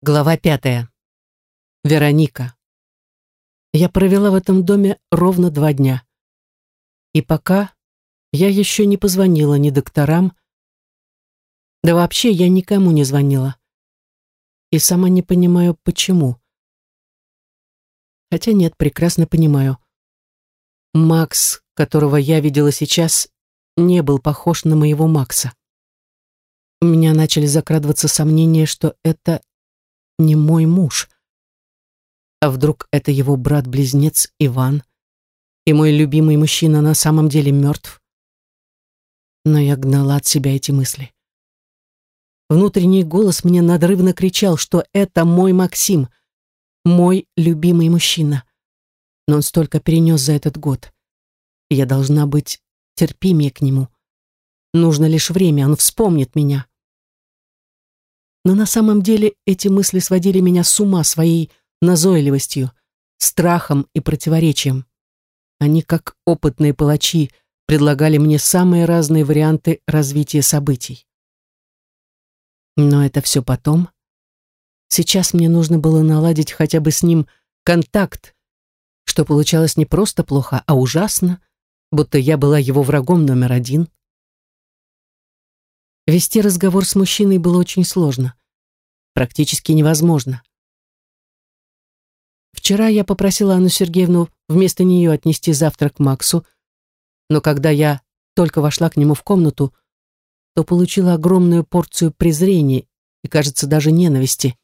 Глава пятая. Вероника. Я провела в этом доме ровно два дня. И пока я еще не позвонила ни докторам, да вообще я никому не звонила. И сама не понимаю, почему. Хотя нет, прекрасно понимаю. Макс, которого я видела сейчас, не был похож на моего Макса. У меня начали закрадываться сомнения, что это не мой муж. А вдруг это его брат-близнец Иван, и мой любимый мужчина на самом деле мертв? Но я гнала от себя эти мысли. Внутренний голос мне надрывно кричал, что это мой Максим, мой любимый мужчина. Но он столько перенес за этот год. Я должна быть терпимее к нему. Нужно лишь время, он вспомнит меня. Но на самом деле эти мысли сводили меня с ума своей назойливостью, страхом и противоречием. Они, как опытные палачи, предлагали мне самые разные варианты развития событий. Но это все потом. Сейчас мне нужно было наладить хотя бы с ним контакт, что получалось не просто плохо, а ужасно, будто я была его врагом номер один. Вести разговор с мужчиной было очень сложно. Практически невозможно. Вчера я попросила Анну Сергеевну вместо нее отнести завтрак Максу, но когда я только вошла к нему в комнату, то получила огромную порцию презрения и, кажется, даже ненависти.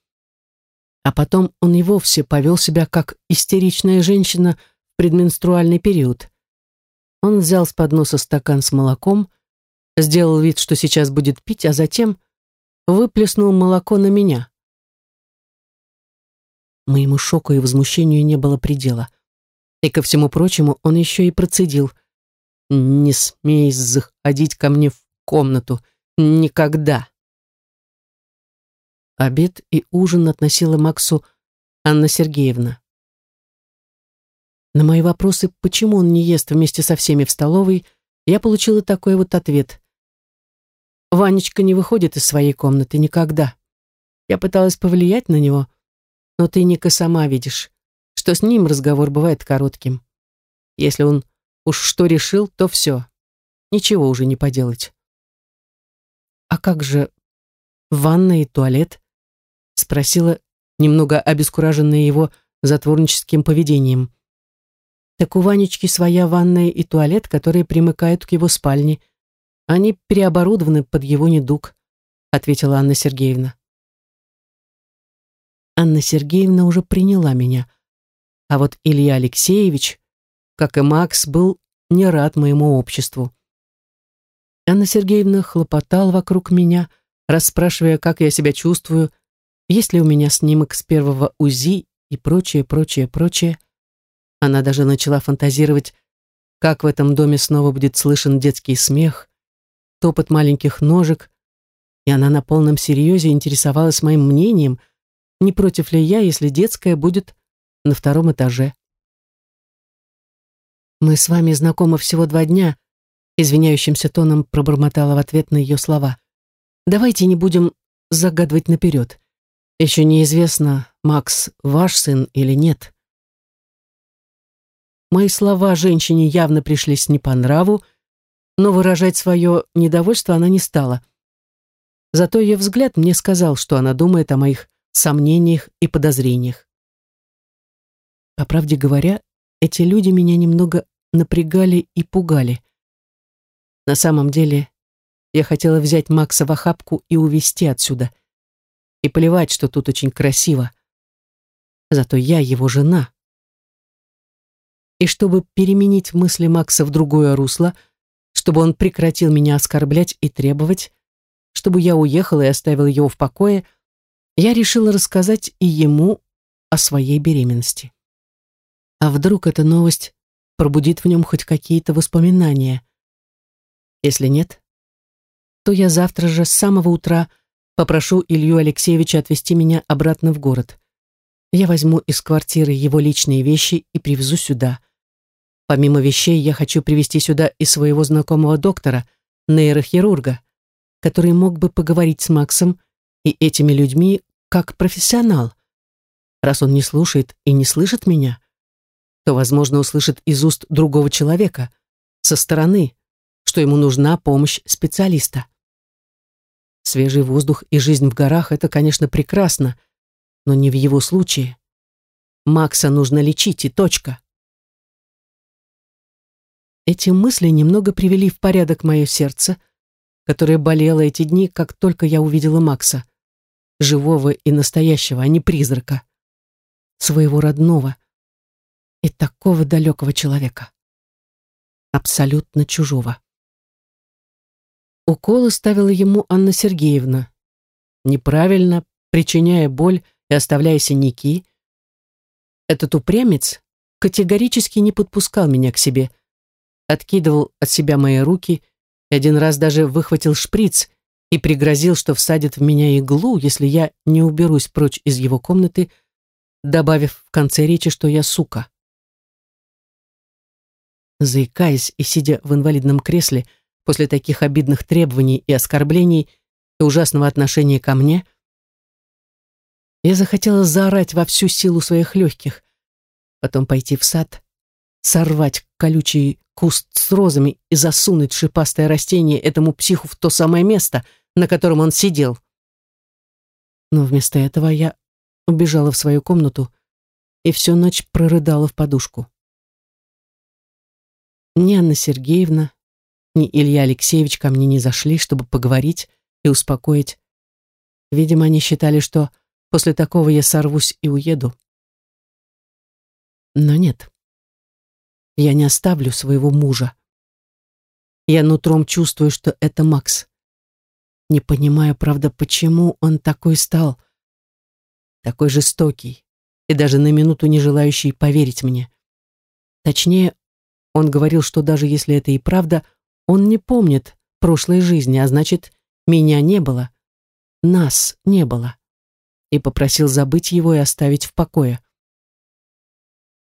А потом он и вовсе повел себя как истеричная женщина в предменструальный период. Он взял с подноса стакан с молоком, сделал вид, что сейчас будет пить, а затем выплеснул молоко на меня. Моему шоку и возмущению не было предела. И ко всему прочему он еще и процедил. «Не смей заходить ко мне в комнату. Никогда!» Обед и ужин относила Максу Анна Сергеевна. На мои вопросы, почему он не ест вместе со всеми в столовой, я получила такой вот ответ. Ванечка не выходит из своей комнаты никогда. Я пыталась повлиять на него, но ты, Ника, сама видишь, что с ним разговор бывает коротким. Если он уж что решил, то все. Ничего уже не поделать. А как же ванна и туалет? Спросила, немного обескураженная его затворническим поведением. Так у Ванечки своя ванная и туалет, которые примыкают к его спальне – они переоборудованы под его недуг, ответила Анна Сергеевна. Анна Сергеевна уже приняла меня. А вот Илья Алексеевич, как и Макс, был не рад моему обществу. Анна Сергеевна хлопотала вокруг меня, расспрашивая, как я себя чувствую, есть ли у меня снимок с первого УЗИ и прочее, прочее, прочее. Она даже начала фантазировать, как в этом доме снова будет слышен детский смех, топот маленьких ножек, и она на полном серьезе интересовалась моим мнением, не против ли я, если детская будет на втором этаже. «Мы с вами знакомы всего два дня», извиняющимся тоном пробормотала в ответ на ее слова. «Давайте не будем загадывать наперед. Еще неизвестно, Макс, ваш сын или нет». Мои слова женщине явно пришлись не по нраву, но выражать свое недовольство она не стала. Зато ее взгляд мне сказал, что она думает о моих сомнениях и подозрениях. По правде говоря, эти люди меня немного напрягали и пугали. На самом деле, я хотела взять Макса в охапку и увезти отсюда. И плевать, что тут очень красиво. Зато я его жена. И чтобы переменить мысли Макса в другое русло, чтобы он прекратил меня оскорблять и требовать, чтобы я уехала и оставила его в покое, я решила рассказать и ему о своей беременности. А вдруг эта новость пробудит в нем хоть какие-то воспоминания? Если нет, то я завтра же с самого утра попрошу Илью Алексеевича отвезти меня обратно в город. Я возьму из квартиры его личные вещи и привезу сюда. Помимо вещей, я хочу привести сюда и своего знакомого доктора, нейрохирурга, который мог бы поговорить с Максом и этими людьми, как профессионал. Раз он не слушает и не слышит меня, то, возможно, услышит из уст другого человека, со стороны, что ему нужна помощь специалиста. Свежий воздух и жизнь в горах — это, конечно, прекрасно, но не в его случае. Макса нужно лечить и точка. Эти мысли немного привели в порядок мое сердце, которое болело эти дни, как только я увидела Макса. Живого и настоящего, а не призрака. Своего родного и такого далекого человека. Абсолютно чужого. Уколы ставила ему Анна Сергеевна. Неправильно, причиняя боль и оставляя синяки. Этот упрямец категорически не подпускал меня к себе, откидывал от себя мои руки и один раз даже выхватил шприц и пригрозил, что всадит в меня иглу, если я не уберусь прочь из его комнаты, добавив в конце речи, что я сука. Заикаясь и сидя в инвалидном кресле, после таких обидных требований и оскорблений и ужасного отношения ко мне, я захотела заорать во всю силу своих легких, потом пойти в сад, сорвать колючий куст с розами и засунуть шипастое растение этому психу в то самое место, на котором он сидел. Но вместо этого я убежала в свою комнату и всю ночь прорыдала в подушку. Ни Анна Сергеевна, ни Илья Алексеевич ко мне не зашли, чтобы поговорить и успокоить. Видимо, они считали, что после такого я сорвусь и уеду. Но нет. Я не оставлю своего мужа. Я нутром чувствую, что это Макс. Не понимаю, правда, почему он такой стал. Такой жестокий и даже на минуту не желающий поверить мне. Точнее, он говорил, что даже если это и правда, он не помнит прошлой жизни, а значит, меня не было, нас не было, и попросил забыть его и оставить в покое.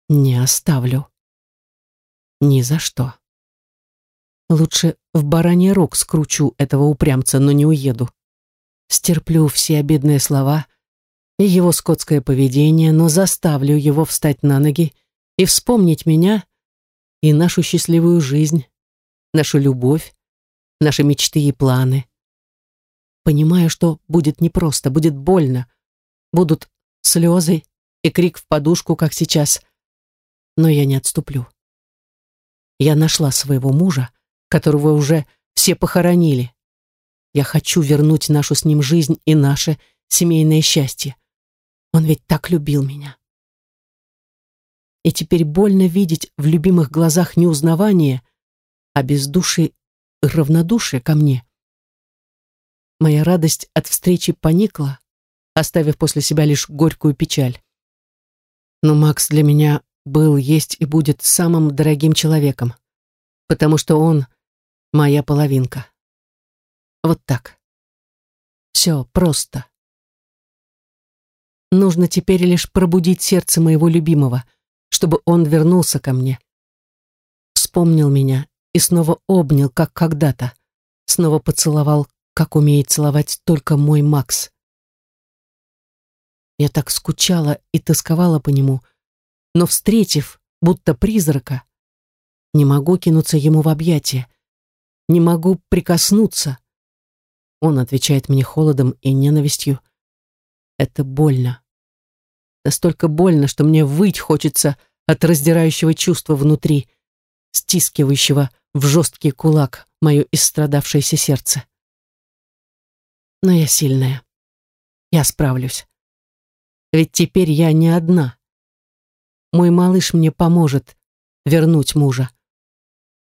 Не оставлю. Ни за что. Лучше в бараний рог скручу этого упрямца, но не уеду. Стерплю все обидные слова и его скотское поведение, но заставлю его встать на ноги и вспомнить меня и нашу счастливую жизнь, нашу любовь, наши мечты и планы. Понимаю, что будет непросто, будет больно, будут слезы и крик в подушку, как сейчас, но я не отступлю. Я нашла своего мужа, которого уже все похоронили. Я хочу вернуть нашу с ним жизнь и наше семейное счастье. Он ведь так любил меня. И теперь больно видеть в любимых глазах не узнавание, а бездушие и равнодушие ко мне. Моя радость от встречи поникла, оставив после себя лишь горькую печаль. Но Макс для меня был, есть и будет самым дорогим человеком, потому что он моя половинка. Вот так. Все просто. Нужно теперь лишь пробудить сердце моего любимого, чтобы он вернулся ко мне. Вспомнил меня и снова обнял, как когда-то. Снова поцеловал, как умеет целовать только мой Макс. Я так скучала и тосковала по нему, но, встретив, будто призрака, не могу кинуться ему в объятия, не могу прикоснуться. Он отвечает мне холодом и ненавистью. Это больно. Настолько больно, что мне выть хочется от раздирающего чувства внутри, стискивающего в жесткий кулак мое истрадавшееся сердце. Но я сильная. Я справлюсь. Ведь теперь я не одна. Мой малыш мне поможет вернуть мужа.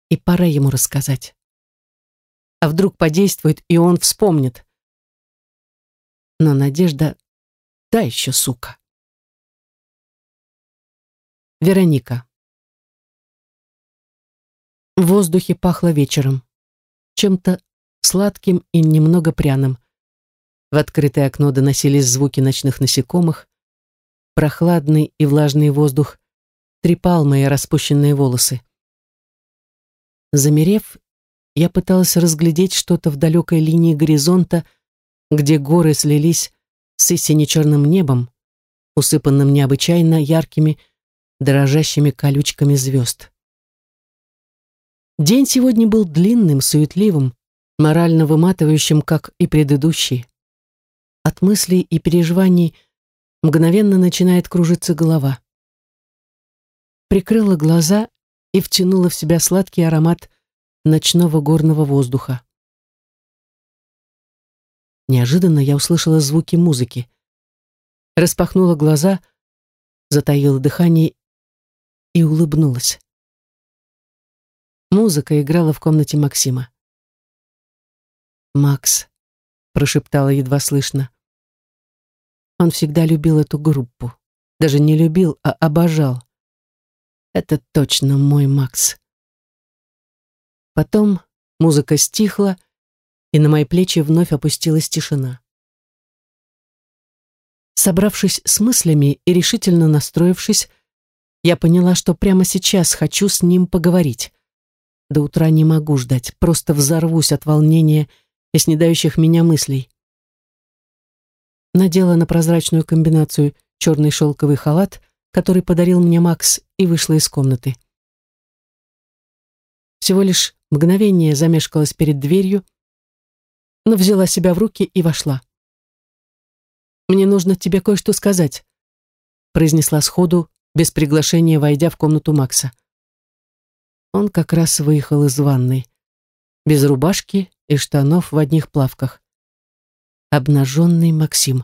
И пора ему рассказать. А вдруг подействует, и он вспомнит. Но Надежда та еще сука. Вероника. В воздухе пахло вечером. Чем-то сладким и немного пряным. В открытое окно доносились звуки ночных насекомых. Прохладный и влажный воздух трепал мои распущенные волосы. Замерев, я пыталась разглядеть что-то в далекой линии горизонта, где горы слились с сине-черным небом, усыпанным необычайно яркими, дрожащими колючками звезд. День сегодня был длинным, суетливым, морально выматывающим, как и предыдущий. От мыслей и переживаний мгновенно начинает кружиться голова. Прикрыла глаза и втянула в себя сладкий аромат ночного горного воздуха. Неожиданно я услышала звуки музыки. Распахнула глаза, затаила дыхание и улыбнулась. Музыка играла в комнате Максима. «Макс», — прошептала едва слышно. Он всегда любил эту группу. Даже не любил, а обожал. Это точно мой Макс. Потом музыка стихла, и на мои плечи вновь опустилась тишина. Собравшись с мыслями и решительно настроившись, я поняла, что прямо сейчас хочу с ним поговорить. До утра не могу ждать, просто взорвусь от волнения и снедающих меня мыслей. Надела на прозрачную комбинацию черный шелковый халат, который подарил мне Макс, и вышла из комнаты. Всего лишь мгновение замешкалась перед дверью, но взяла себя в руки и вошла. «Мне нужно тебе кое-что сказать», произнесла сходу, без приглашения, войдя в комнату Макса. Он как раз выехал из ванной, без рубашки и штанов в одних плавках. Обнаженный Максим.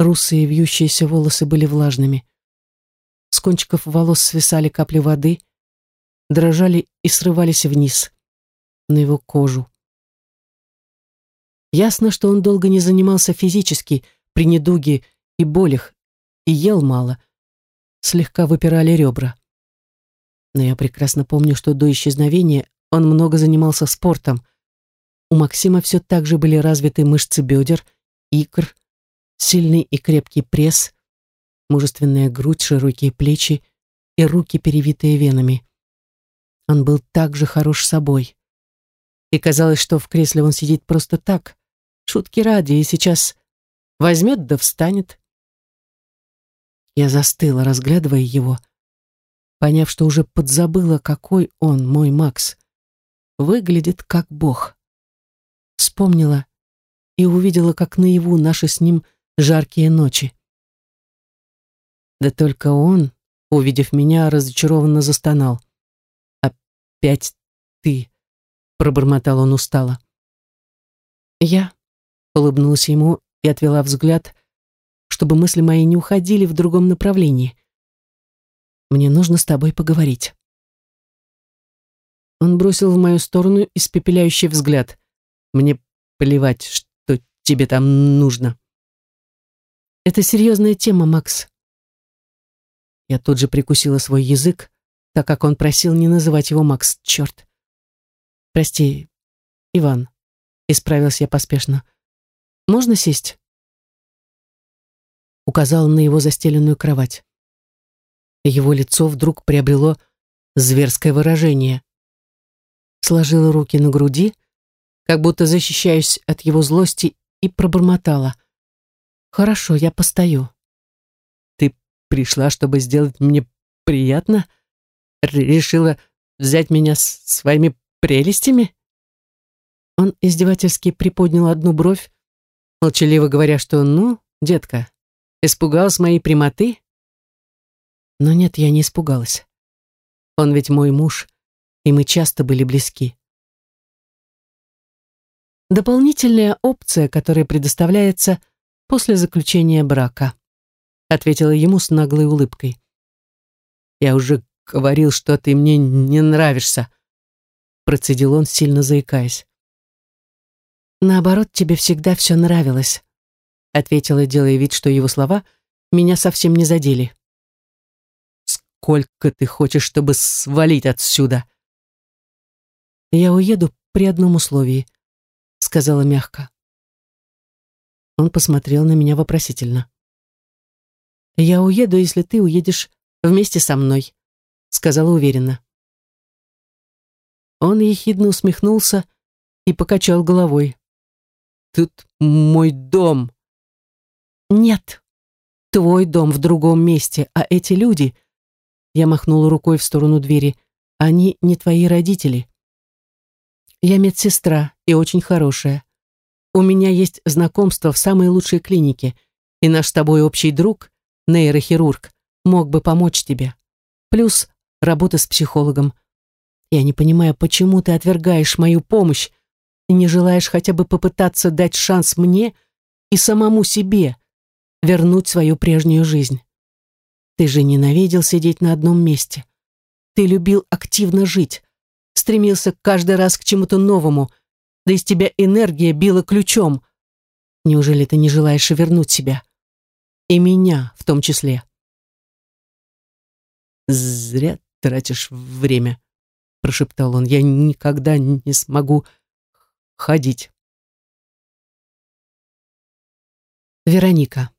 Русые вьющиеся волосы были влажными. С кончиков волос свисали капли воды, дрожали и срывались вниз, на его кожу. Ясно, что он долго не занимался физически, при недуге и болях, и ел мало. Слегка выпирали ребра. Но я прекрасно помню, что до исчезновения он много занимался спортом. У Максима все так же были развиты мышцы бедер, икр, сильный и крепкий пресс, мужественная грудь, широкие плечи и руки, перевитые венами. Он был также хорош собой. И казалось, что в кресле он сидит просто так, Шутки ради, и сейчас возьмет да встанет. Я застыла, разглядывая его, поняв, что уже подзабыла, какой он, мой Макс. Выглядит как бог. Вспомнила и увидела, как наяву наши с ним жаркие ночи. Да только он, увидев меня, разочарованно застонал. «Опять ты!» — пробормотал он устало. Я улыбнулась ему и отвела взгляд, чтобы мысли мои не уходили в другом направлении. «Мне нужно с тобой поговорить». Он бросил в мою сторону испепеляющий взгляд. «Мне плевать, что тебе там нужно». «Это серьезная тема, Макс». Я тут же прикусила свой язык, так как он просил не называть его Макс, черт. «Прости, Иван», — исправилась я поспешно. Можно сесть?» Указал на его застеленную кровать. Его лицо вдруг приобрело зверское выражение. Сложила руки на груди, как будто защищаюсь от его злости, и пробормотала. «Хорошо, я постою». «Ты пришла, чтобы сделать мне приятно? Решила взять меня с своими прелестями?» Он издевательски приподнял одну бровь, молчаливо говоря, что «ну, детка, испугалась моей прямоты?» Но нет, я не испугалась. Он ведь мой муж, и мы часто были близки. Дополнительная опция, которая предоставляется после заключения брака, ответила ему с наглой улыбкой. Я уже говорил, что ты мне не нравишься, процедил он, сильно заикаясь. «Наоборот, тебе всегда все нравилось», ответила, делая вид, что его слова меня совсем не задели. «Сколько ты хочешь, чтобы свалить отсюда?» «Я уеду при одном условии», сказала мягко. Он посмотрел на меня вопросительно. «Я уеду, если ты уедешь вместе со мной», сказала уверенно. Он ехидно усмехнулся и покачал головой. Тут мой дом. Нет, твой дом в другом месте, а эти люди... Я махнула рукой в сторону двери. Они не твои родители. Я медсестра и очень хорошая. У меня есть знакомство в самой лучшей клинике, и наш с тобой общий друг, нейрохирург, мог бы помочь тебе. Плюс работа с психологом. Я не понимаю, почему ты отвергаешь мою помощь и не желаешь хотя бы попытаться дать шанс мне и самому себе вернуть свою прежнюю жизнь. Ты же ненавидел сидеть на одном месте. Ты любил активно жить, стремился каждый раз к чему-то новому, да из тебя энергия била ключом. Неужели ты не желаешь вернуть себя? И меня в том числе. «Зря тратишь время», — прошептал он. «Я никогда не смогу ходить». Вероника.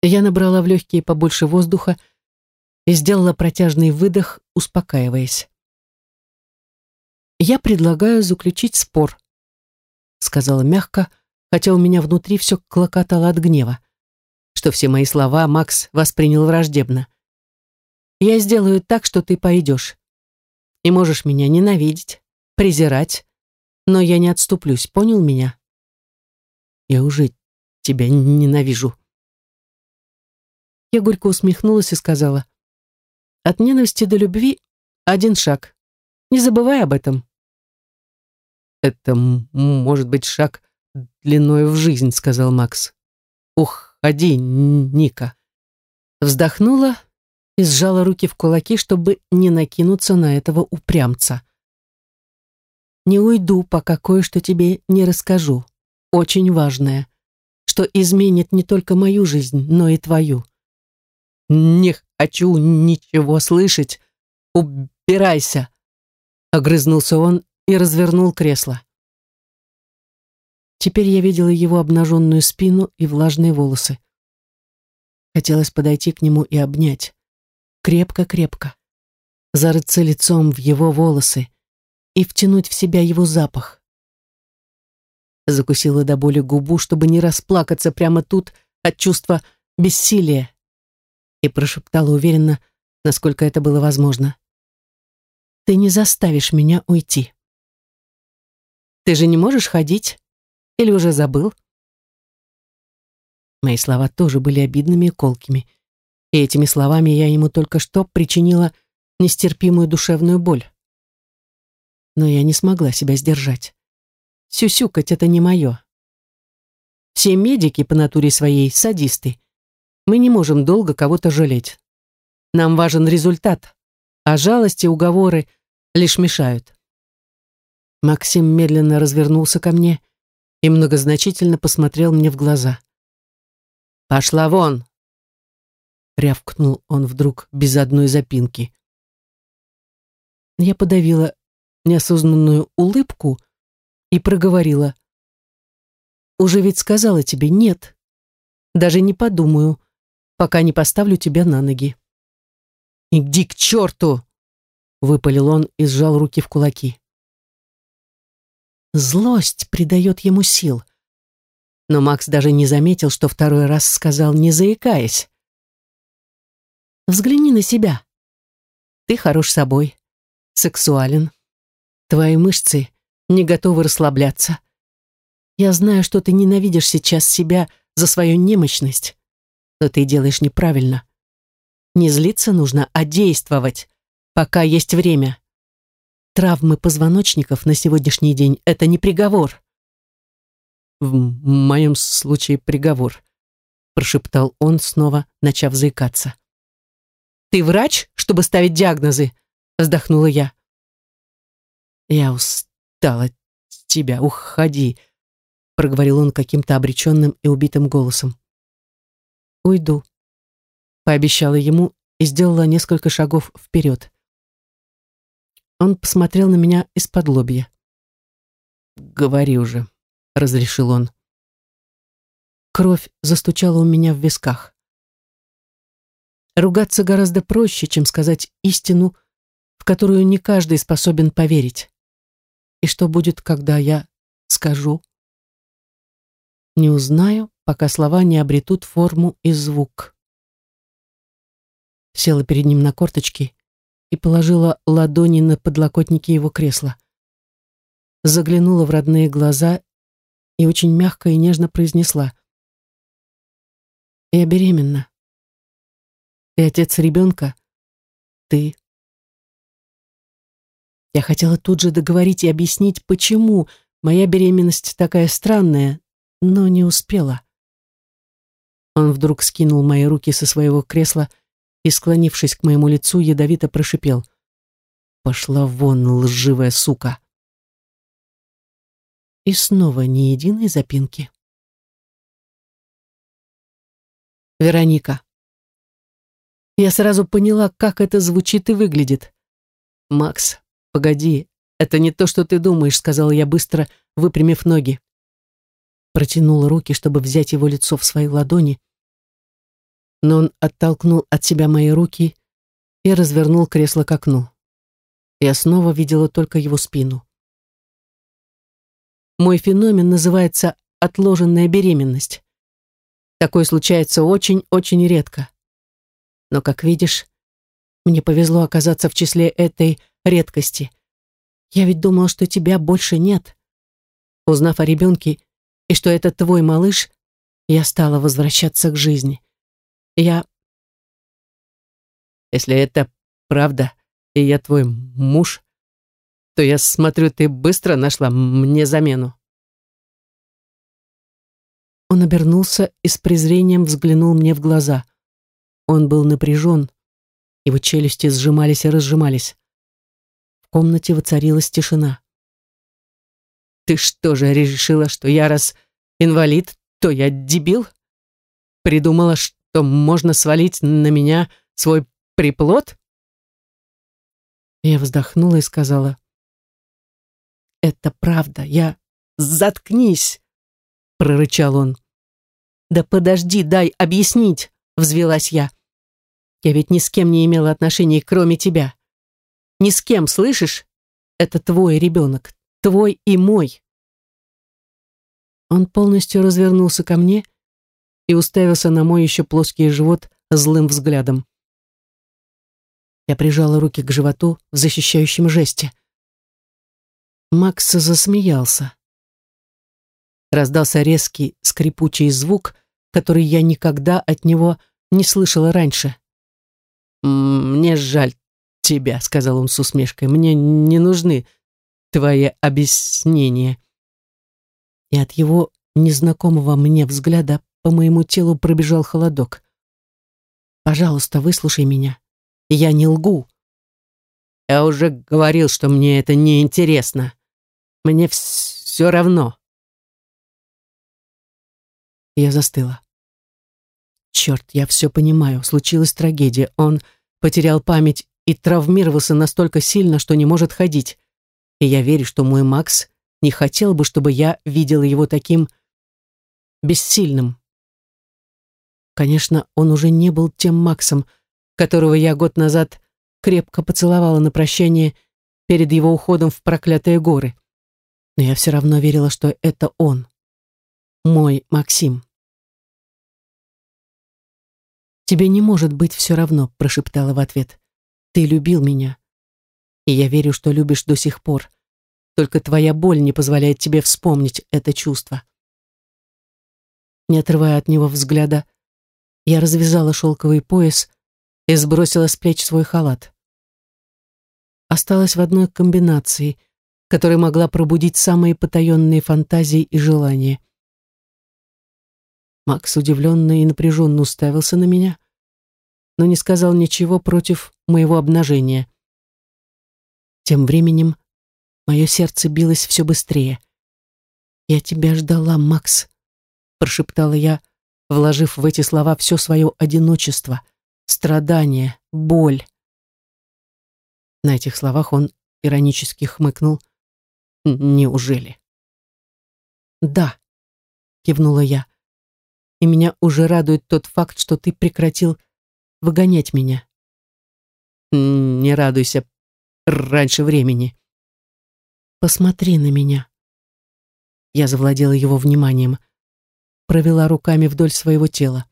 Я набрала в легкие побольше воздуха и сделала протяжный выдох, успокаиваясь. «Я предлагаю заключить спор», — сказала мягко, хотя у меня внутри все клокотало от гнева, что все мои слова Макс воспринял враждебно. «Я сделаю так, что ты пойдешь. И можешь меня ненавидеть, презирать, но я не отступлюсь, понял меня?» «Я уже тебя ненавижу», я горько усмехнулась и сказала, «От ненависти до любви один шаг. Не забывай об этом». «Это может быть шаг длиной в жизнь», — сказал Макс. «Уходи, Ника». Вздохнула и сжала руки в кулаки, чтобы не накинуться на этого упрямца. «Не уйду, пока кое-что тебе не расскажу. Очень важное, что изменит не только мою жизнь, но и твою. «Не хочу ничего слышать! Убирайся!» Огрызнулся он и развернул кресло. Теперь я видела его обнаженную спину и влажные волосы. Хотелось подойти к нему и обнять. Крепко-крепко. Зарыться лицом в его волосы и втянуть в себя его запах. Закусила до боли губу, чтобы не расплакаться прямо тут от чувства бессилия и прошептала уверенно, насколько это было возможно. «Ты не заставишь меня уйти. Ты же не можешь ходить? Или уже забыл?» Мои слова тоже были обидными и колкими, и этими словами я ему только что причинила нестерпимую душевную боль. Но я не смогла себя сдержать. Сюсюкать — это не мое. Все медики по натуре своей садисты, мы не можем долго кого-то жалеть. Нам важен результат, а жалости, уговоры лишь мешают. Максим медленно развернулся ко мне и многозначительно посмотрел мне в глаза. «Пошла вон!» рявкнул он вдруг без одной запинки. Я подавила неосознанную улыбку и проговорила. «Уже ведь сказала тебе нет. Даже не подумаю пока не поставлю тебя на ноги. «Иди к черту!» — выпалил он и сжал руки в кулаки. Злость придает ему сил. Но Макс даже не заметил, что второй раз сказал, не заикаясь. «Взгляни на себя. Ты хорош собой, сексуален. Твои мышцы не готовы расслабляться. Я знаю, что ты ненавидишь сейчас себя за свою немощность но ты делаешь неправильно. Не злиться нужно, а действовать, пока есть время. Травмы позвоночников на сегодняшний день – это не приговор. В моем случае приговор, прошептал он, снова начав заикаться. «Ты врач, чтобы ставить диагнозы?» – вздохнула я. «Я устала от тебя, уходи», – проговорил он каким-то обреченным и убитым голосом уйду», — пообещала ему и сделала несколько шагов вперед. Он посмотрел на меня из-под лобья. «Говори уже», — разрешил он. Кровь застучала у меня в висках. Ругаться гораздо проще, чем сказать истину, в которую не каждый способен поверить. И что будет, когда я скажу? Не узнаю пока слова не обретут форму и звук. Села перед ним на корточки и положила ладони на подлокотники его кресла. Заглянула в родные глаза и очень мягко и нежно произнесла. «Я беременна. И отец ребенка — ты». Я хотела тут же договорить и объяснить, почему моя беременность такая странная, но не успела. Он вдруг скинул мои руки со своего кресла и, склонившись к моему лицу, ядовито прошипел. «Пошла вон, лживая сука!» И снова ни единой запинки. Вероника. Я сразу поняла, как это звучит и выглядит. «Макс, погоди, это не то, что ты думаешь», — сказала я быстро, выпрямив ноги протянула руки, чтобы взять его лицо в свои ладони, но он оттолкнул от себя мои руки и развернул кресло к окну. Я снова видела только его спину. Мой феномен называется отложенная беременность. Такое случается очень-очень редко. Но, как видишь, мне повезло оказаться в числе этой редкости. Я ведь думала, что тебя больше нет. Узнав о ребенке, и что это твой малыш, я стала возвращаться к жизни. Я... Если это правда, и я твой муж, то я смотрю, ты быстро нашла мне замену. Он обернулся и с презрением взглянул мне в глаза. Он был напряжен, его челюсти сжимались и разжимались. В комнате воцарилась тишина. Ты что же решила, что я раз инвалид, то я дебил? Придумала, что можно свалить на меня свой приплод? Я вздохнула и сказала, «Это правда, я...» «Заткнись!» — прорычал он. «Да подожди, дай объяснить!» — взвелась я. «Я ведь ни с кем не имела отношений, кроме тебя. Ни с кем, слышишь? Это твой ребенок, твой и мой. Он полностью развернулся ко мне и уставился на мой еще плоский живот злым взглядом. Я прижала руки к животу в защищающем жесте. Макс засмеялся. Раздался резкий скрипучий звук, который я никогда от него не слышала раньше. «Мне жаль тебя», — сказал он с усмешкой. «Мне не нужны твои объяснения». И от его незнакомого мне взгляда по моему телу пробежал холодок. «Пожалуйста, выслушай меня. Я не лгу». «Я уже говорил, что мне это не интересно. Мне все равно». Я застыла. Черт, я все понимаю. Случилась трагедия. Он потерял память и травмировался настолько сильно, что не может ходить. И я верю, что мой Макс не хотел бы, чтобы я видела его таким бессильным. Конечно, он уже не был тем Максом, которого я год назад крепко поцеловала на прощание перед его уходом в проклятые горы. Но я все равно верила, что это он. Мой Максим. «Тебе не может быть все равно», — прошептала в ответ. «Ты любил меня. И я верю, что любишь до сих пор. Только твоя боль не позволяет тебе вспомнить это чувство. Не отрывая от него взгляда, я развязала шелковый пояс и сбросила с плеч свой халат. Осталась в одной комбинации, которая могла пробудить самые потаенные фантазии и желания. Макс удивленно и напряженно уставился на меня, но не сказал ничего против моего обнажения. Тем временем Мое сердце билось все быстрее. «Я тебя ждала, Макс», — прошептала я, вложив в эти слова все свое одиночество, страдание, боль. На этих словах он иронически хмыкнул. «Неужели?» «Да», — кивнула я. «И меня уже радует тот факт, что ты прекратил выгонять меня». «Не радуйся раньше времени», Посмотри на меня. Я завладела его вниманием. Провела руками вдоль своего тела.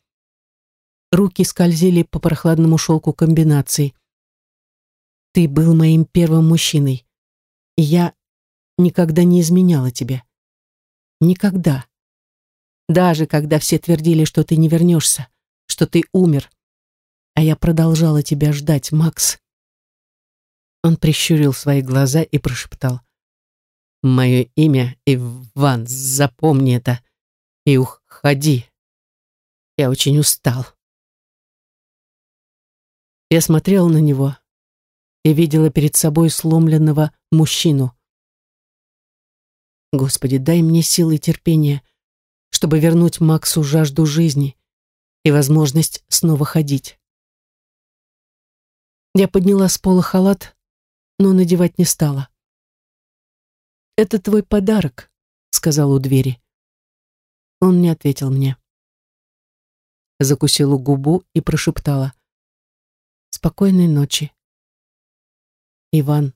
Руки скользили по прохладному шелку комбинаций. Ты был моим первым мужчиной. И я никогда не изменяла тебе. Никогда. Даже когда все твердили, что ты не вернешься, что ты умер. А я продолжала тебя ждать, Макс. Он прищурил свои глаза и прошептал. «Мое имя Иван, запомни это и уходи. Я очень устал». Я смотрела на него и видела перед собой сломленного мужчину. Господи, дай мне силы и терпения, чтобы вернуть Максу жажду жизни и возможность снова ходить. Я подняла с пола халат, но надевать не стала. «Это твой подарок», — сказал у двери. Он не ответил мне. Закусила губу и прошептала. «Спокойной ночи, Иван».